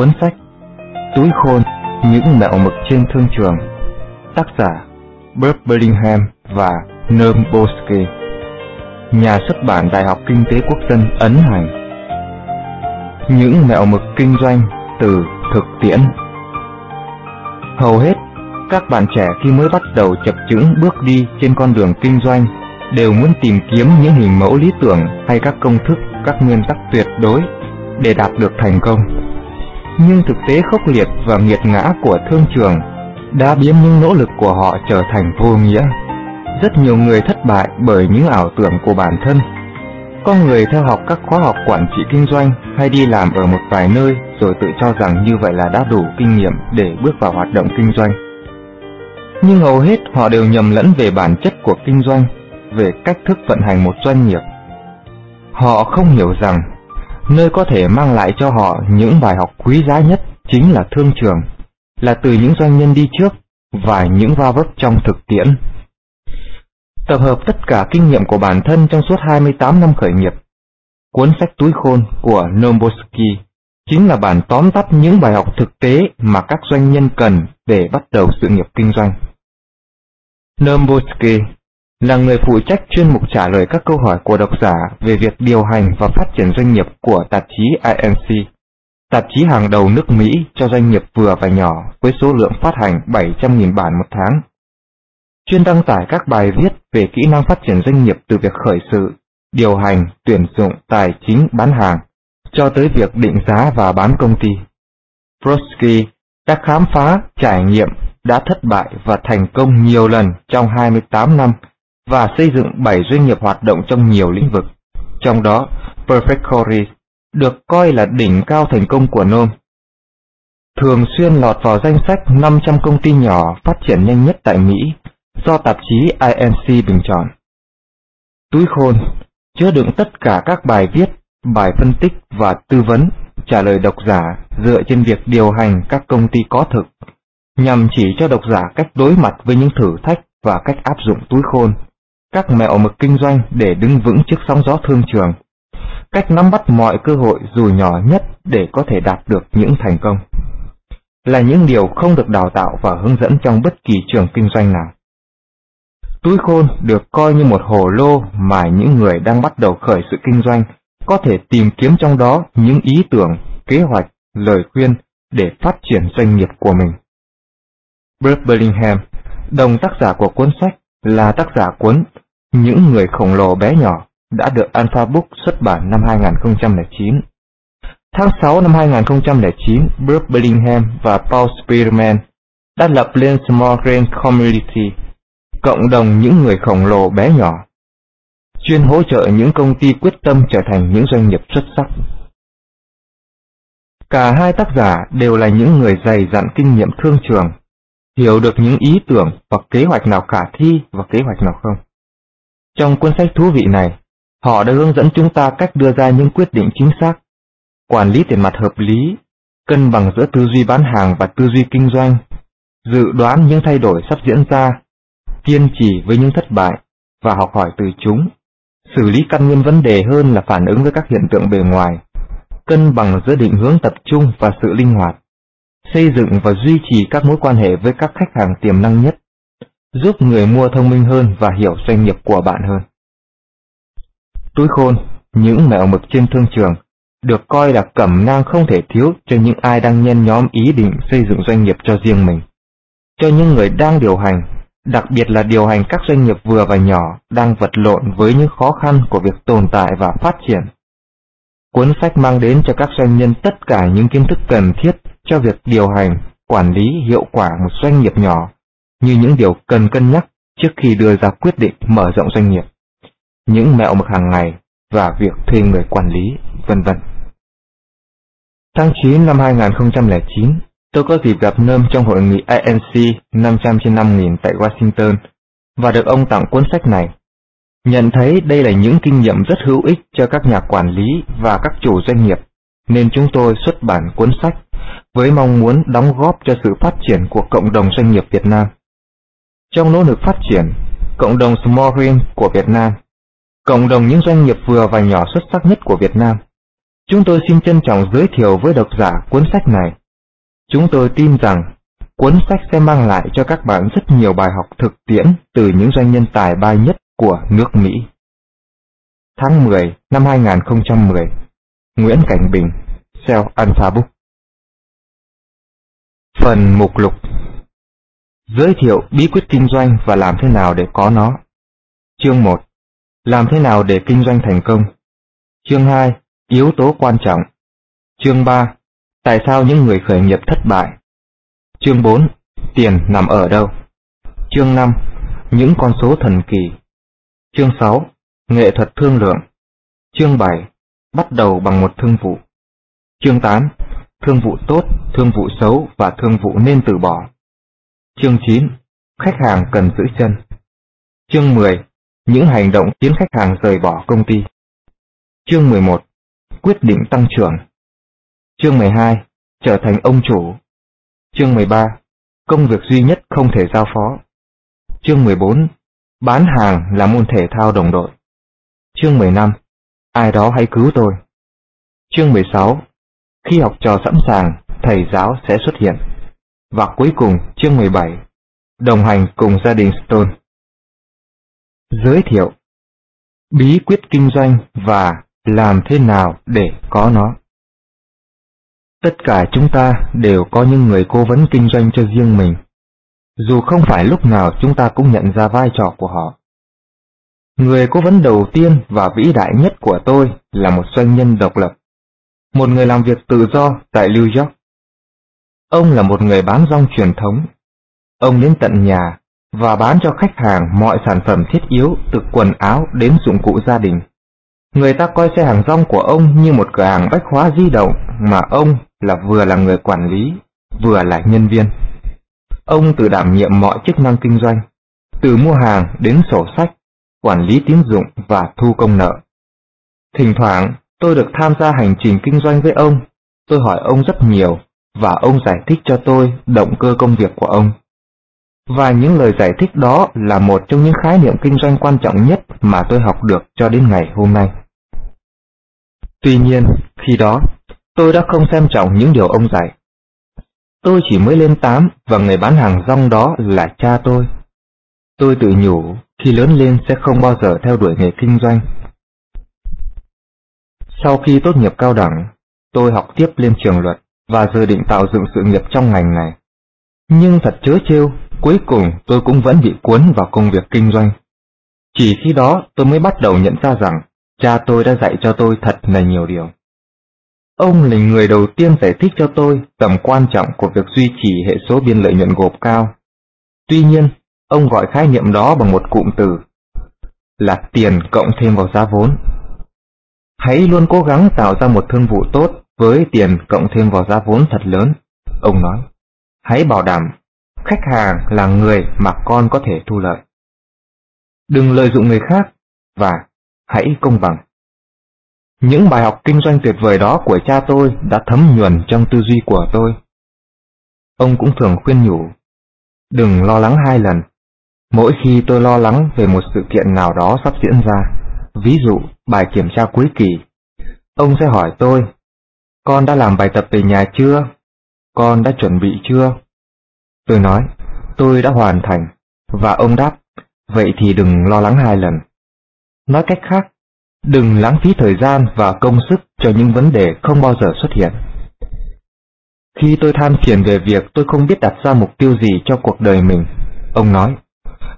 Cuốn sách Túi khôn Những mẹo mực trên thương trường Tác giả Bert Bellingham và Noam Bosky Nhà xuất bản Đại học Kinh tế Quốc dân ấn hành. Những mẹo mực kinh doanh từ thực tiễn. Hầu hết các bạn trẻ khi mới bắt đầu chập chững bước đi trên con đường kinh doanh đều muốn tìm kiếm những hình mẫu lý tưởng hay các công thức, các nguyên tắc tuyệt đối để đạt được thành công. Nhưng thực tế khốc liệt và nghiệt ngã của thương trường đã biến những nỗ lực của họ trở thành vô nghĩa. Rất nhiều người thất bại bởi những ảo tưởng của bản thân. Có người theo học các khóa học quản trị kinh doanh hay đi làm ở một vài nơi rồi tự cho rằng như vậy là đã đủ kinh nghiệm để bước vào hoạt động kinh doanh. Nhưng hầu hết họ đều nhầm lẫn về bản chất của kinh doanh, về cách thức vận hành một doanh nghiệp. Họ không hiểu rằng nơi có thể mang lại cho họ những bài học quý giá nhất chính là thương trường, là từ những doanh nhân đi trước và những va vấp trong thực tiễn. Tập hợp tất cả kinh nghiệm của bản thân trong suốt 28 năm khởi nghiệp, cuốn sách túi khôn của Nomboski chính là bản tóm tắt những bài học thực tế mà các doanh nhân cần để bắt đầu sự nghiệp kinh doanh. Nomboski là người phụ trách chuyên mục trả lời các câu hỏi của độc giả về việc điều hành và phát triển doanh nghiệp của tạp chí INC, tạp chí hàng đầu nước Mỹ cho doanh nghiệp vừa và nhỏ với số lượng phát hành 700.000 bản một tháng. Chuyên đăng tải các bài viết về kỹ năng phát triển doanh nghiệp từ việc khởi sự, điều hành, tuyển dụng, tài chính, bán hàng, cho tới việc định giá và bán công ty. Brodsky đã khám phá, trải nghiệm, đã thất bại và thành công nhiều lần trong 28 năm và xây dựng 7 doanh nghiệp hoạt động trong nhiều lĩnh vực. Trong đó, Perfect Corey được coi là đỉnh cao thành công của Nôm. Thường xuyên lọt vào danh sách 500 công ty nhỏ phát triển nhanh nhất tại Mỹ do tạp chí INC bình chọn. Túi khôn chứa đựng tất cả các bài viết, bài phân tích và tư vấn trả lời độc giả dựa trên việc điều hành các công ty có thực, nhằm chỉ cho độc giả cách đối mặt với những thử thách và cách áp dụng túi khôn các mẹo mực kinh doanh để đứng vững trước sóng gió thương trường, cách nắm bắt mọi cơ hội dù nhỏ nhất để có thể đạt được những thành công. Là những điều không được đào tạo và hướng dẫn trong bất kỳ trường kinh doanh nào. Túi khôn được coi như một hồ lô mà những người đang bắt đầu khởi sự kinh doanh có thể tìm kiếm trong đó những ý tưởng, kế hoạch, lời khuyên để phát triển doanh nghiệp của mình. Bert Bellingham, đồng tác giả của cuốn sách, là tác giả cuốn những người khổng lồ bé nhỏ đã được Alpha Book xuất bản năm 2009. Tháng 6 năm 2009, Bruce Bellingham và Paul Spearman đã lập lên Small Grain Community, cộng đồng những người khổng lồ bé nhỏ, chuyên hỗ trợ những công ty quyết tâm trở thành những doanh nghiệp xuất sắc. Cả hai tác giả đều là những người dày dặn kinh nghiệm thương trường, hiểu được những ý tưởng hoặc kế hoạch nào khả thi và kế hoạch nào không. Trong cuốn sách thú vị này, họ đã hướng dẫn chúng ta cách đưa ra những quyết định chính xác, quản lý tiền mặt hợp lý, cân bằng giữa tư duy bán hàng và tư duy kinh doanh, dự đoán những thay đổi sắp diễn ra, kiên trì với những thất bại và học hỏi từ chúng, xử lý căn nguyên vấn đề hơn là phản ứng với các hiện tượng bề ngoài, cân bằng giữa định hướng tập trung và sự linh hoạt, xây dựng và duy trì các mối quan hệ với các khách hàng tiềm năng nhất, giúp người mua thông minh hơn và hiểu doanh nghiệp của bạn hơn. Túi khôn, những mẹo mực trên thương trường, được coi là cẩm nang không thể thiếu cho những ai đang nhen nhóm ý định xây dựng doanh nghiệp cho riêng mình. Cho những người đang điều hành, đặc biệt là điều hành các doanh nghiệp vừa và nhỏ đang vật lộn với những khó khăn của việc tồn tại và phát triển. Cuốn sách mang đến cho các doanh nhân tất cả những kiến thức cần thiết cho việc điều hành, quản lý hiệu quả một doanh nghiệp nhỏ như những điều cần cân nhắc trước khi đưa ra quyết định mở rộng doanh nghiệp, những mẹo mực hàng ngày và việc thuê người quản lý, vân vân. Tháng 9 năm 2009, tôi có dịp gặp Nơm trong hội nghị ANC 500 trên 5000 tại Washington và được ông tặng cuốn sách này. Nhận thấy đây là những kinh nghiệm rất hữu ích cho các nhà quản lý và các chủ doanh nghiệp, nên chúng tôi xuất bản cuốn sách với mong muốn đóng góp cho sự phát triển của cộng đồng doanh nghiệp Việt Nam. Trong nỗ lực phát triển, cộng đồng Small Green của Việt Nam, cộng đồng những doanh nghiệp vừa và nhỏ xuất sắc nhất của Việt Nam, Chúng tôi xin trân trọng giới thiệu với độc giả cuốn sách này. Chúng tôi tin rằng cuốn sách sẽ mang lại cho các bạn rất nhiều bài học thực tiễn từ những doanh nhân tài ba nhất của nước Mỹ. Tháng 10 năm 2010 Nguyễn Cảnh Bình Sell Alpha Book Phần mục lục. Giới thiệu bí quyết kinh doanh và làm thế nào để có nó. Chương 1 Làm thế nào để kinh doanh thành công. Chương 2 Yếu tố quan trọng. Chương 3 Tại sao những người khởi nghiệp thất bại. Chương 4 Tiền nằm ở đâu. Chương 5 Những con số thần kỳ. Chương 6 Nghệ thuật thương lượng. Chương 7 Bắt đầu bằng một thương vụ. Chương 8 Thương vụ tốt, thương vụ xấu và thương vụ nên từ bỏ. Chương 9 Khách hàng cần giữ chân. Chương 10 Những hành động khiến khách hàng rời bỏ công ty. Chương 11 Quyết định tăng trưởng. Chương 12 Trở thành ông chủ. Chương 13 Công việc duy nhất không thể giao phó. Chương 14 Bán hàng là môn thể thao đồng đội. Chương 15 Ai đó hãy cứu tôi. Chương 16 Khi học trò sẵn sàng, thầy giáo sẽ xuất hiện. Và cuối cùng chương 17 Đồng hành cùng gia đình Stone. Giới thiệu. Bí quyết kinh doanh và làm thế nào để có nó. Tất cả chúng ta đều có những người cố vấn kinh doanh cho riêng mình, dù không phải lúc nào chúng ta cũng nhận ra vai trò của họ. Người cố vấn đầu tiên và vĩ đại nhất của tôi là một doanh nhân độc lập, một người làm việc tự do tại New York. Ông là một người bán rong truyền thống. Ông đến tận nhà và bán cho khách hàng mọi sản phẩm thiết yếu từ quần áo đến dụng cụ gia đình. Người ta coi xe hàng rong của ông như một cửa hàng bách hóa di động mà ông là vừa là người quản lý, vừa là nhân viên. Ông tự đảm nhiệm mọi chức năng kinh doanh, từ mua hàng đến sổ sách, quản lý tín dụng và thu công nợ. Thỉnh thoảng, tôi được tham gia hành trình kinh doanh với ông. Tôi hỏi ông rất nhiều và ông giải thích cho tôi động cơ công việc của ông. Và những lời giải thích đó là một trong những khái niệm kinh doanh quan trọng nhất mà tôi học được cho đến ngày hôm nay. Tuy nhiên, khi đó, tôi đã không xem trọng những điều ông dạy. Tôi chỉ mới lên tám và người bán hàng rong đó là cha tôi. Tôi tự nhủ khi lớn lên sẽ không bao giờ theo đuổi nghề kinh doanh. Sau khi tốt nghiệp cao đẳng, tôi học tiếp lên trường luật và dự định tạo dựng sự nghiệp trong ngành này. Nhưng thật chớ trêu, cuối cùng tôi cũng vẫn bị cuốn vào công việc kinh doanh. Chỉ khi đó tôi mới bắt đầu nhận ra rằng cha tôi đã dạy cho tôi thật là nhiều điều. Ông là người đầu tiên giải thích cho tôi tầm quan trọng của việc duy trì hệ số biên lợi nhuận gộp cao. Tuy nhiên, ông gọi khái niệm đó bằng một cụm từ là tiền cộng thêm vào giá vốn. Hãy luôn cố gắng tạo ra một thương vụ tốt với tiền cộng thêm vào giá vốn thật lớn, ông nói. Hãy bảo đảm khách hàng là người mà con có thể thu lợi. Đừng lợi dụng người khác và hãy công bằng. Những bài học kinh doanh tuyệt vời đó của cha tôi đã thấm nhuần trong tư duy của tôi. Ông cũng thường khuyên nhủ, đừng lo lắng hai lần. Mỗi khi tôi lo lắng về một sự kiện nào đó sắp diễn ra, ví dụ bài kiểm tra cuối kỳ, ông sẽ hỏi tôi, con đã làm bài tập về nhà chưa? Con đã chuẩn bị chưa? Tôi nói, tôi đã hoàn thành, và ông đáp, vậy thì đừng lo lắng hai lần. Nói cách khác, đừng lãng phí thời gian và công sức cho những vấn đề không bao giờ xuất hiện. Khi tôi than phiền về việc tôi không biết đặt ra mục tiêu gì cho cuộc đời mình, ông nói,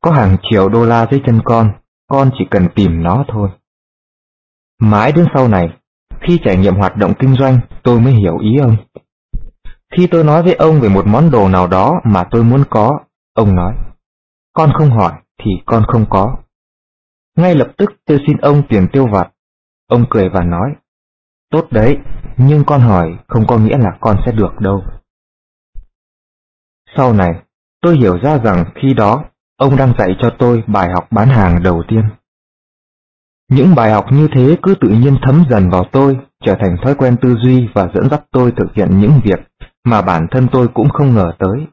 có hàng triệu đô la dưới chân con, con chỉ cần tìm nó thôi. Mãi đến sau này, khi trải nghiệm hoạt động kinh doanh, tôi mới hiểu ý ông. Khi tôi nói với ông về một món đồ nào đó mà tôi muốn có, ông nói, con không hỏi thì con không có. Ngay lập tức tôi xin ông tiền tiêu vặt. Ông cười và nói, tốt đấy, nhưng con hỏi không có nghĩa là con sẽ được đâu. Sau này, tôi hiểu ra rằng khi đó, ông đang dạy cho tôi bài học bán hàng đầu tiên. Những bài học như thế cứ tự nhiên thấm dần vào tôi, trở thành thói quen tư duy và dẫn dắt tôi thực hiện những việc mà bản thân tôi cũng không ngờ tới.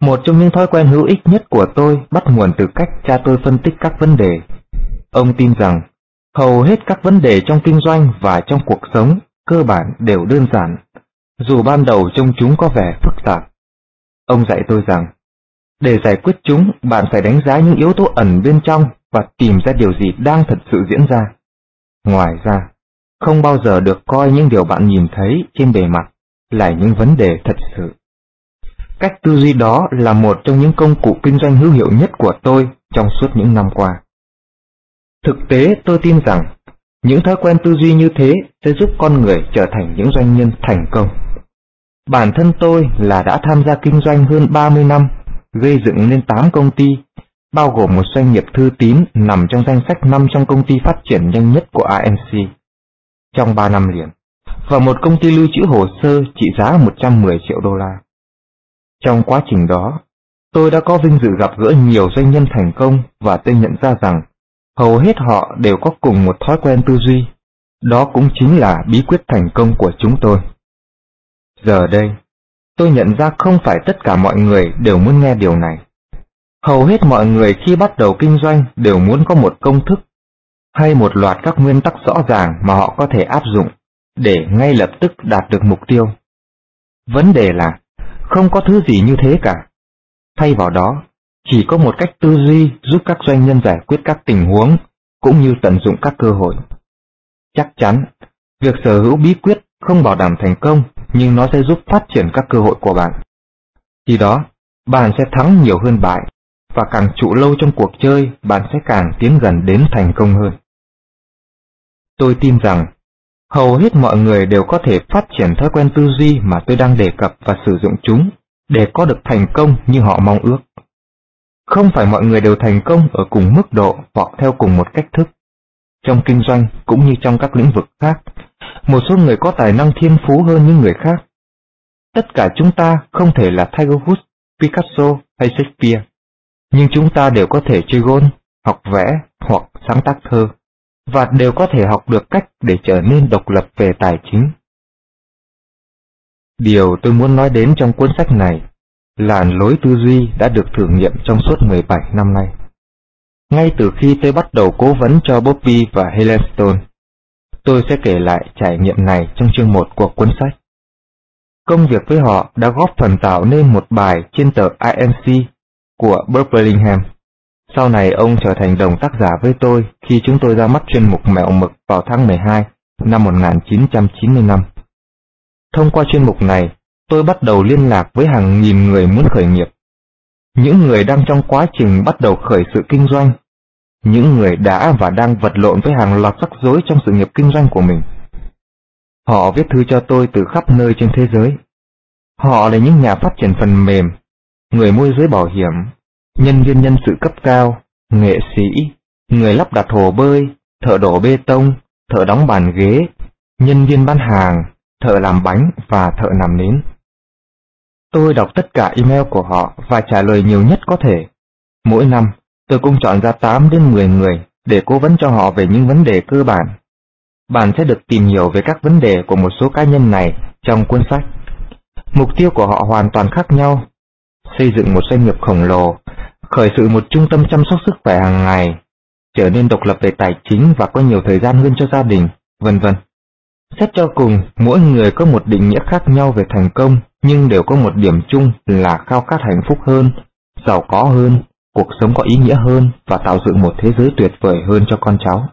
Một trong những thói quen hữu ích nhất của tôi bắt nguồn từ cách cha tôi phân tích các vấn đề. Ông tin rằng hầu hết các vấn đề trong kinh doanh và trong cuộc sống cơ bản đều đơn giản, dù ban đầu trông chúng có vẻ phức tạp. Ông dạy tôi rằng, để giải quyết chúng, bạn phải đánh giá những yếu tố ẩn bên trong và tìm ra điều gì đang thật sự diễn ra. Ngoài ra, không bao giờ được coi những điều bạn nhìn thấy trên bề mặt là những vấn đề thật sự. Cách tư duy đó là một trong những công cụ kinh doanh hữu hiệu nhất của tôi trong suốt những năm qua. Thực tế tôi tin rằng những thói quen tư duy như thế sẽ giúp con người trở thành những doanh nhân thành công. Bản thân tôi là đã tham gia kinh doanh hơn 30 năm, gây dựng lên 8 công ty, bao gồm một doanh nghiệp thư tín nằm trong danh sách 5 trong công ty phát triển nhanh nhất của ANC trong 3 năm liền, và một công ty lưu trữ hồ sơ trị giá 110 triệu đô la. Trong quá trình đó, tôi đã có vinh dự gặp gỡ nhiều doanh nhân thành công và tôi nhận ra rằng hầu hết họ đều có cùng một thói quen tư duy. Đó cũng chính là bí quyết thành công của chúng tôi. Giờ đây, tôi nhận ra không phải tất cả mọi người đều muốn nghe điều này. Hầu hết mọi người khi bắt đầu kinh doanh đều muốn có một công thức hay một loạt các nguyên tắc rõ ràng mà họ có thể áp dụng để ngay lập tức đạt được mục tiêu. Vấn đề là không có thứ gì như thế cả. Thay vào đó, chỉ có một cách tư duy giúp các doanh nhân giải quyết các tình huống cũng như tận dụng các cơ hội. Chắc chắn, việc sở hữu bí quyết không bảo đảm thành công nhưng nó sẽ giúp phát triển các cơ hội của bạn. Khi đó, bạn sẽ thắng nhiều hơn bại và càng trụ lâu trong cuộc chơi, bạn sẽ càng tiến gần đến thành công hơn. Tôi tin rằng, hầu hết mọi người đều có thể phát triển thói quen tư duy mà tôi đang đề cập và sử dụng chúng để có được thành công như họ mong ước. Không phải mọi người đều thành công ở cùng mức độ hoặc theo cùng một cách thức. Trong kinh doanh cũng như trong các lĩnh vực khác, một số người có tài năng thiên phú hơn những người khác. Tất cả chúng ta không thể là Tiger Woods, Picasso hay Shakespeare, nhưng chúng ta đều có thể chơi golf, học vẽ hoặc sáng tác thơ, và đều có thể học được cách để trở nên độc lập về tài chính. Điều tôi muốn nói đến trong cuốn sách này là lối tư duy đã được thử nghiệm trong suốt 17 năm nay. Ngay từ khi tôi bắt đầu cố vấn cho Bobby và Helen Stone, tôi sẽ kể lại trải nghiệm này trong chương 1 của cuốn sách. Công việc với họ đã góp phần tạo nên một bài trên tờ IMC của Birmingham. Sau này ông trở thành đồng tác giả với tôi khi chúng tôi ra mắt chuyên mục mẹo mực vào tháng 12 năm 1995. Thông qua chuyên mục này, tôi bắt đầu liên lạc với hàng nghìn người muốn khởi nghiệp. Những người đang trong quá trình bắt đầu khởi sự kinh doanh. Những người đã và đang vật lộn với hàng loạt rắc rối trong sự nghiệp kinh doanh của mình. Họ viết thư cho tôi từ khắp nơi trên thế giới. Họ là những nhà phát triển phần mềm, người môi giới bảo hiểm, nhân viên nhân sự cấp cao, nghệ sĩ, người lắp đặt hồ bơi, thợ đổ bê tông, thợ đóng bàn ghế, nhân viên bán hàng, thợ làm bánh và thợ làm nến. Tôi đọc tất cả email của họ và trả lời nhiều nhất có thể. Mỗi năm, tôi cũng chọn ra 8 đến 10 người để cố vấn cho họ về những vấn đề cơ bản. Bạn sẽ được tìm hiểu về các vấn đề của một số cá nhân này trong cuốn sách. Mục tiêu của họ hoàn toàn khác nhau. Xây dựng một doanh nghiệp khổng lồ, khởi sự một trung tâm chăm sóc sức khỏe hàng ngày, trở nên độc lập về tài chính và có nhiều thời gian hơn cho gia đình, vân vân. Xét cho cùng, mỗi người có một định nghĩa khác nhau về thành công, nhưng đều có một điểm chung là khao khát hạnh phúc hơn, giàu có hơn, cuộc sống có ý nghĩa hơn và tạo dựng một thế giới tuyệt vời hơn cho con cháu.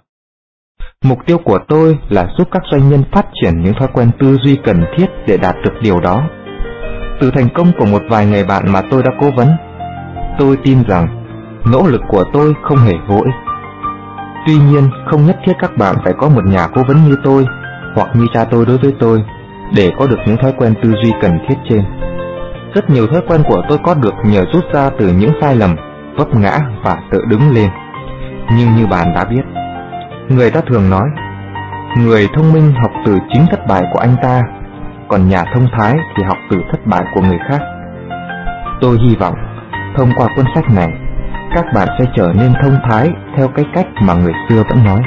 Mục tiêu của tôi là giúp các doanh nhân phát triển những thói quen tư duy cần thiết để đạt được điều đó. Từ thành công của một vài người bạn mà tôi đã cố vấn, tôi tin rằng nỗ lực của tôi không hề vô ích. Tuy nhiên, không nhất thiết các bạn phải có một nhà cố vấn như tôi hoặc như cha tôi đối với tôi để có được những thói quen tư duy cần thiết trên. Rất nhiều thói quen của tôi có được nhờ rút ra từ những sai lầm, vấp ngã và tự đứng lên. Nhưng như bạn đã biết, người ta thường nói, người thông minh học từ chính thất bại của anh ta, còn nhà thông thái thì học từ thất bại của người khác. Tôi hy vọng, thông qua cuốn sách này, các bạn sẽ trở nên thông thái theo cái cách mà người xưa vẫn nói.